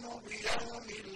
بِيَوْمِ